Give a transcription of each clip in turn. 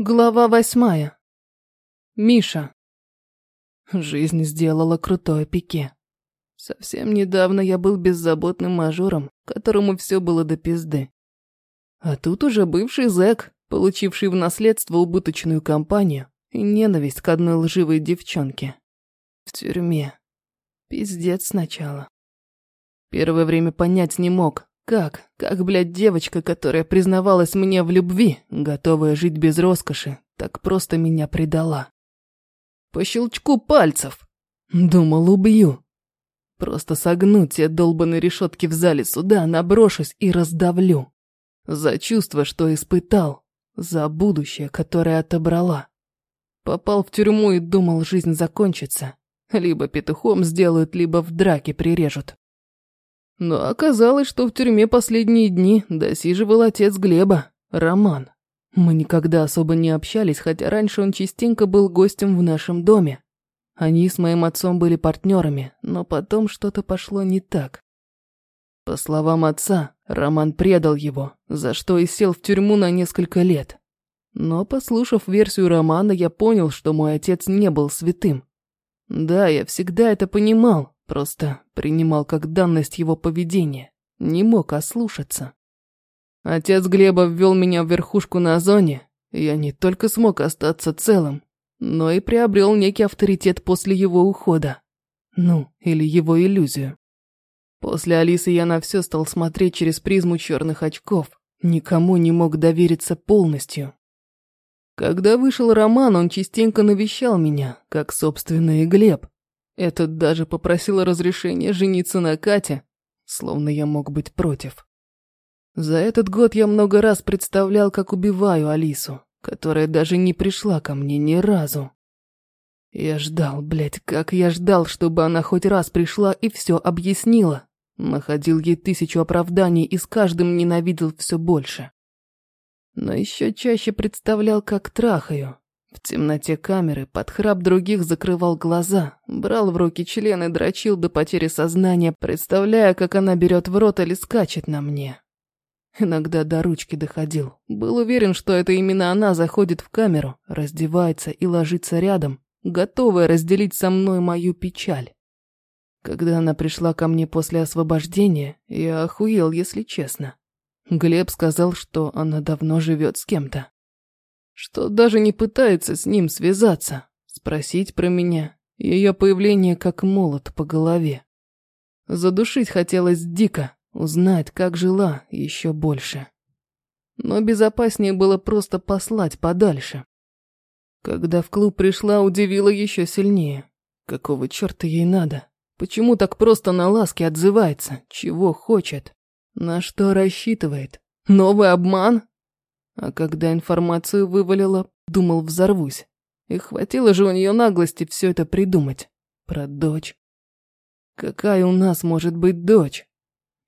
Глава восьмая. Миша. Жизнь сделала крутое пике. Совсем недавно я был беззаботным мажором, которому все было до пизды. А тут уже бывший зэк, получивший в наследство убыточную компанию и ненависть к одной лживой девчонке. В тюрьме. Пиздец сначала. Первое время понять не мог, как? Как, блядь, девочка, которая признавалась мне в любви, готовая жить без роскоши, так просто меня предала? По щелчку пальцев. Думал, убью. Просто согну те долбаные решетки в зале суда, наброшусь и раздавлю. За чувство, что испытал. За будущее, которое отобрала. Попал в тюрьму и думал, жизнь закончится. Либо петухом сделают, либо в драке прирежут. Но оказалось, что в тюрьме последние дни досиживал отец Глеба, Роман. Мы никогда особо не общались, хотя раньше он частенько был гостем в нашем доме. Они с моим отцом были партнерами, но потом что-то пошло не так. По словам отца, Роман предал его, за что и сел в тюрьму на несколько лет. Но, послушав версию Романа, я понял, что мой отец не был святым. Да, я всегда это понимал, Просто принимал как данность его поведения. Не мог ослушаться. Отец Глеба ввел меня в верхушку на зоне. И я не только смог остаться целым, но и приобрел некий авторитет после его ухода. Ну, или его иллюзию. После Алисы я на все стал смотреть через призму черных очков. Никому не мог довериться полностью. Когда вышел роман, он частенько навещал меня, как собственный Глеб. Этот даже попросил разрешения жениться на Кате, словно я мог быть против. За этот год я много раз представлял, как убиваю Алису, которая даже не пришла ко мне ни разу. Я ждал, блядь, как я ждал, чтобы она хоть раз пришла и все объяснила. Находил ей тысячу оправданий и с каждым ненавидел все больше. Но еще чаще представлял, как трахаю, в темноте камеры под храп других закрывал глаза, брал в руки член и дрочил до потери сознания, представляя, как она берет в рот или скачет на мне. Иногда до ручки доходил. Был уверен, что это именно она заходит в камеру, раздевается и ложится рядом, готовая разделить со мной мою печаль. Когда она пришла ко мне после освобождения, я охуел, если честно. Глеб сказал, что она давно живет с кем-то что даже не пытается с ним связаться, спросить про меня. Ее появление как молот по голове. Задушить хотелось дико, узнать, как жила еще больше. Но безопаснее было просто послать подальше. Когда в клуб пришла, удивила еще сильнее. Какого черта ей надо? Почему так просто на ласки отзывается? Чего хочет? На что рассчитывает? Новый обман? А когда информацию вывалила, думал, взорвусь. И хватило же у нее наглости все это придумать. Про дочь. Какая у нас может быть дочь?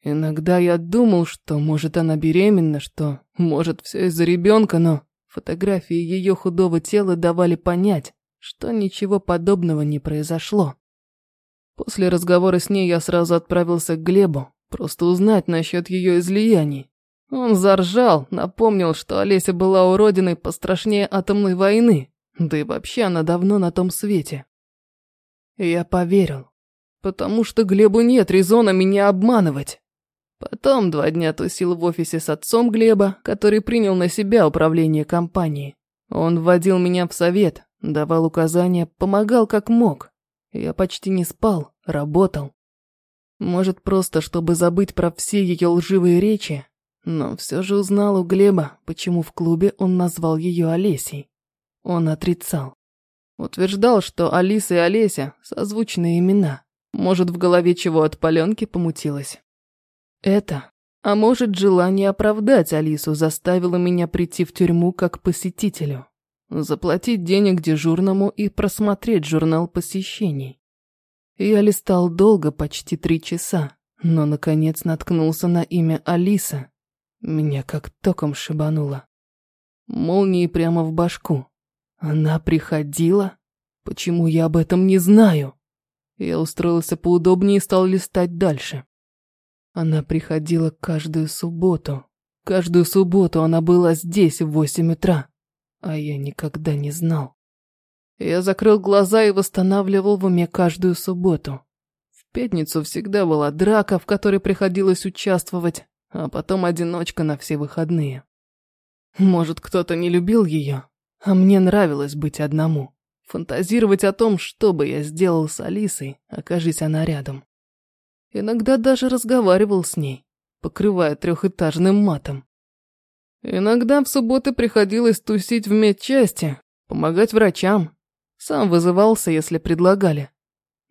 Иногда я думал, что, может, она беременна, что, может, все из-за ребенка, но фотографии ее худого тела давали понять, что ничего подобного не произошло. После разговора с ней я сразу отправился к Глебу, просто узнать насчет ее излияний. Он заржал, напомнил, что Олеся была уродиной пострашнее атомной войны, да и вообще она давно на том свете. Я поверил, потому что Глебу нет резона меня обманывать. Потом два дня тусил в офисе с отцом Глеба, который принял на себя управление компанией. Он вводил меня в совет, давал указания, помогал как мог. Я почти не спал, работал. Может, просто чтобы забыть про все ее лживые речи, но все же узнал у Глеба, почему в клубе он назвал ее Олесей. Он отрицал. Утверждал, что Алиса и Олеся – созвучные имена. Может, в голове чего от паленки помутилось. Это, а может, желание оправдать Алису заставило меня прийти в тюрьму как посетителю. Заплатить денег дежурному и просмотреть журнал посещений. Я листал долго, почти три часа, но, наконец, наткнулся на имя Алиса меня как током шибануло. Молнией прямо в башку. Она приходила? Почему я об этом не знаю? Я устроился поудобнее и стал листать дальше. Она приходила каждую субботу. Каждую субботу она была здесь в восемь утра. А я никогда не знал. Я закрыл глаза и восстанавливал в уме каждую субботу. В пятницу всегда была драка, в которой приходилось участвовать, а потом одиночка на все выходные. Может, кто-то не любил ее, а мне нравилось быть одному. Фантазировать о том, что бы я сделал с Алисой, окажись она рядом. Иногда даже разговаривал с ней, покрывая трехэтажным матом. Иногда в субботы приходилось тусить в медчасти, помогать врачам. Сам вызывался, если предлагали.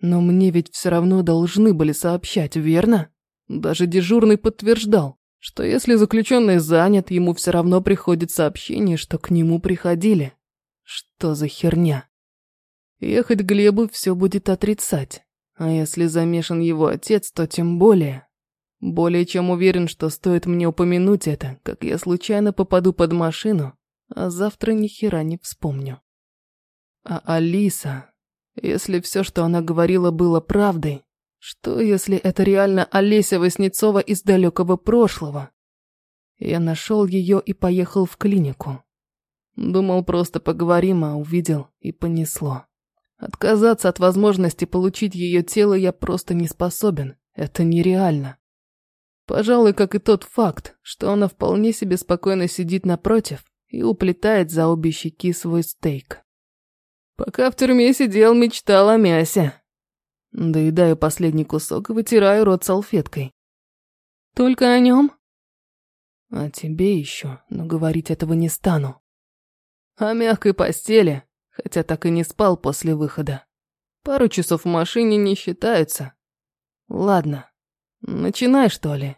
Но мне ведь все равно должны были сообщать, верно? Даже дежурный подтверждал, что если заключенный занят, ему все равно приходит сообщение, что к нему приходили. Что за херня? Ехать Глебу все будет отрицать. А если замешан его отец, то тем более. Более чем уверен, что стоит мне упомянуть это, как я случайно попаду под машину, а завтра ни хера не вспомню. А Алиса, если все, что она говорила, было правдой, что если это реально Олеся Васнецова из далекого прошлого? Я нашел ее и поехал в клинику. Думал, просто поговорим, а увидел и понесло. Отказаться от возможности получить ее тело я просто не способен. Это нереально. Пожалуй, как и тот факт, что она вполне себе спокойно сидит напротив и уплетает за обе щеки свой стейк. Пока в тюрьме сидел, мечтал о мясе. Доедаю последний кусок и вытираю рот салфеткой. Только о нем? О тебе еще, но говорить этого не стану. О мягкой постели, хотя так и не спал после выхода. Пару часов в машине не считаются. Ладно, начинай, что ли.